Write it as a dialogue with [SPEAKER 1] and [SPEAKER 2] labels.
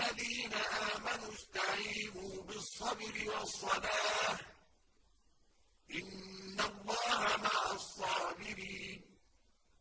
[SPEAKER 1] الذين آمنوا استعينوا بالصبر والصلاة.